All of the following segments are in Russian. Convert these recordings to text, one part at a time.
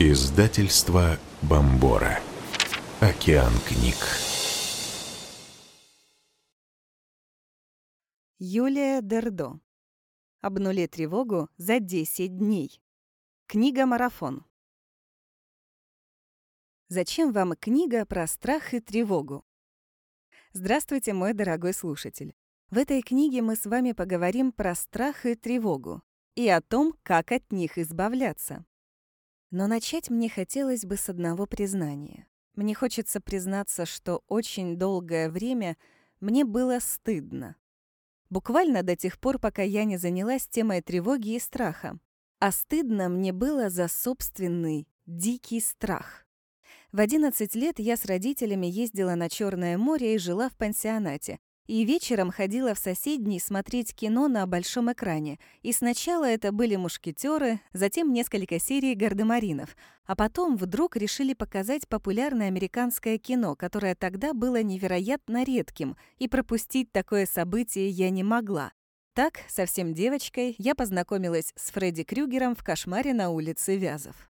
Издательство Бомбора. Океан книг. Юлия Дердо. Обнули тревогу за 10 дней. Книга-марафон. Зачем вам книга про страх и тревогу? Здравствуйте, мой дорогой слушатель. В этой книге мы с вами поговорим про страх и тревогу и о том, как от них избавляться. Но начать мне хотелось бы с одного признания. Мне хочется признаться, что очень долгое время мне было стыдно. Буквально до тех пор, пока я не занялась темой тревоги и страха. А стыдно мне было за собственный дикий страх. В 11 лет я с родителями ездила на Черное море и жила в пансионате, и вечером ходила в соседний смотреть кино на большом экране. И сначала это были «Мушкетеры», затем несколько серий «Гардемаринов», а потом вдруг решили показать популярное американское кино, которое тогда было невероятно редким, и пропустить такое событие я не могла. Так, совсем девочкой, я познакомилась с Фредди Крюгером в «Кошмаре на улице Вязов».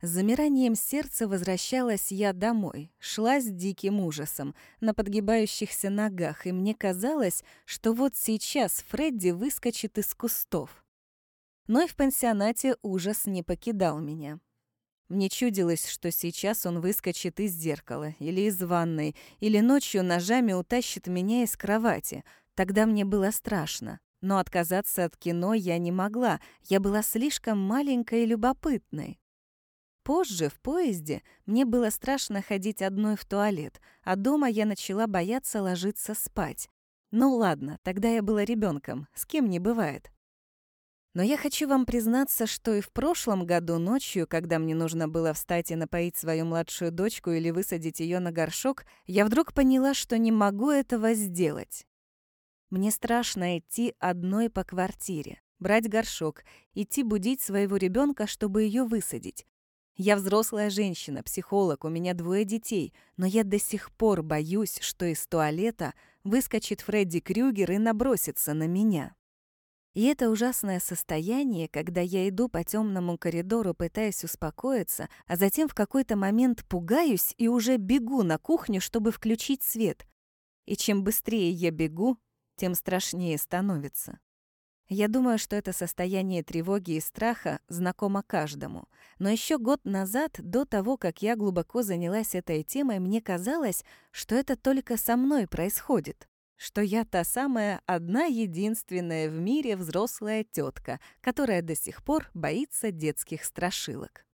С замиранием сердца возвращалась я домой, шла с диким ужасом, на подгибающихся ногах, и мне казалось, что вот сейчас Фредди выскочит из кустов. Но и в пансионате ужас не покидал меня. Мне чудилось, что сейчас он выскочит из зеркала или из ванной, или ночью ножами утащит меня из кровати. Тогда мне было страшно. Но отказаться от кино я не могла, я была слишком маленькой и любопытной. Позже, в поезде, мне было страшно ходить одной в туалет, а дома я начала бояться ложиться спать. Ну ладно, тогда я была ребенком, с кем не бывает. Но я хочу вам признаться, что и в прошлом году ночью, когда мне нужно было встать и напоить свою младшую дочку или высадить ее на горшок, я вдруг поняла, что не могу этого сделать. Мне страшно идти одной по квартире, брать горшок, идти будить своего ребенка, чтобы ее высадить. Я взрослая женщина, психолог, у меня двое детей, но я до сих пор боюсь, что из туалета выскочит Фредди Крюгер и набросится на меня. И это ужасное состояние, когда я иду по темному коридору, пытаясь успокоиться, а затем в какой-то момент пугаюсь и уже бегу на кухню, чтобы включить свет. И чем быстрее я бегу, тем страшнее становится. Я думаю, что это состояние тревоги и страха знакомо каждому. Но еще год назад, до того, как я глубоко занялась этой темой, мне казалось, что это только со мной происходит. Что я та самая одна единственная в мире взрослая тетка, которая до сих пор боится детских страшилок.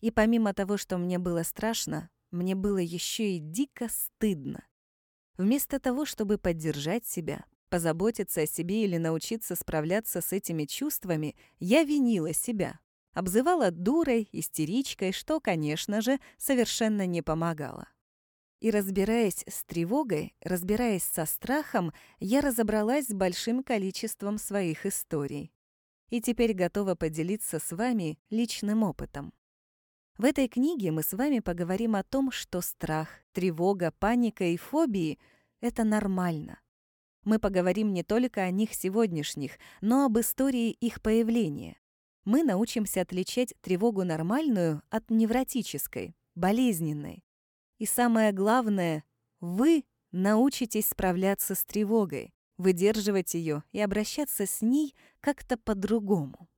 И помимо того, что мне было страшно, мне было еще и дико стыдно. Вместо того, чтобы поддержать себя, позаботиться о себе или научиться справляться с этими чувствами, я винила себя. Обзывала дурой, истеричкой, что, конечно же, совершенно не помогало. И разбираясь с тревогой, разбираясь со страхом, я разобралась с большим количеством своих историй. И теперь готова поделиться с вами личным опытом. В этой книге мы с вами поговорим о том, что страх, тревога, паника и фобии — это нормально. Мы поговорим не только о них сегодняшних, но об истории их появления. Мы научимся отличать тревогу нормальную от невротической, болезненной. И самое главное, вы научитесь справляться с тревогой, выдерживать ее и обращаться с ней как-то по-другому.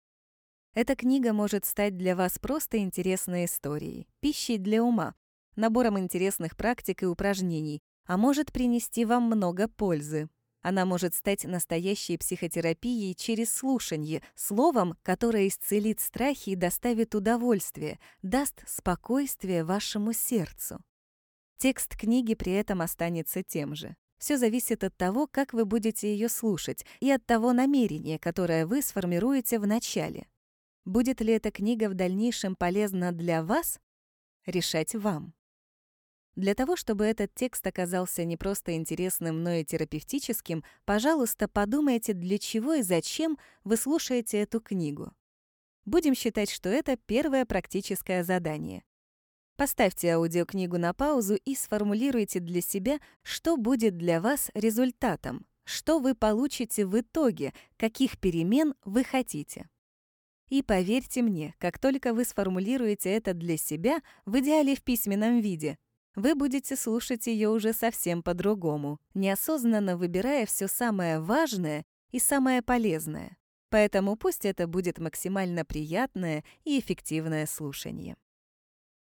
Эта книга может стать для вас просто интересной историей, пищей для ума, набором интересных практик и упражнений, а может принести вам много пользы. Она может стать настоящей психотерапией через слушание, словом, которое исцелит страхи и доставит удовольствие, даст спокойствие вашему сердцу. Текст книги при этом останется тем же. Все зависит от того, как вы будете ее слушать, и от того намерения, которое вы сформируете в начале. Будет ли эта книга в дальнейшем полезна для вас? Решать вам. Для того, чтобы этот текст оказался не просто интересным, но и терапевтическим, пожалуйста, подумайте, для чего и зачем вы слушаете эту книгу. Будем считать, что это первое практическое задание. Поставьте аудиокнигу на паузу и сформулируйте для себя, что будет для вас результатом, что вы получите в итоге, каких перемен вы хотите. И поверьте мне, как только вы сформулируете это для себя, в идеале в письменном виде, вы будете слушать ее уже совсем по-другому, неосознанно выбирая все самое важное и самое полезное. Поэтому пусть это будет максимально приятное и эффективное слушание.